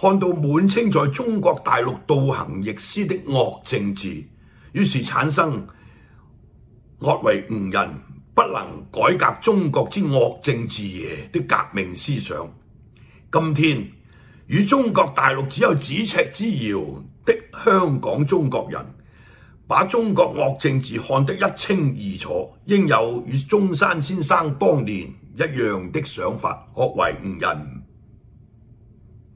看到滿清在中國大陸導行逆施的惡政治，於是產生惡為吾人不能改革中國之惡政治嘅的革命思想。今天與中國大陸只有咫尺之遥的香港中國人，把中國惡政治看得一清二楚，應有與中山先生當年一樣的想法，惡為吾人。